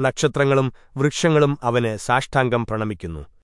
നക്ഷത്രങ്ങളും വൃക്ഷങ്ങളും അവന് സാഷ്ടാംഗം പ്രണമിക്കുന്നു.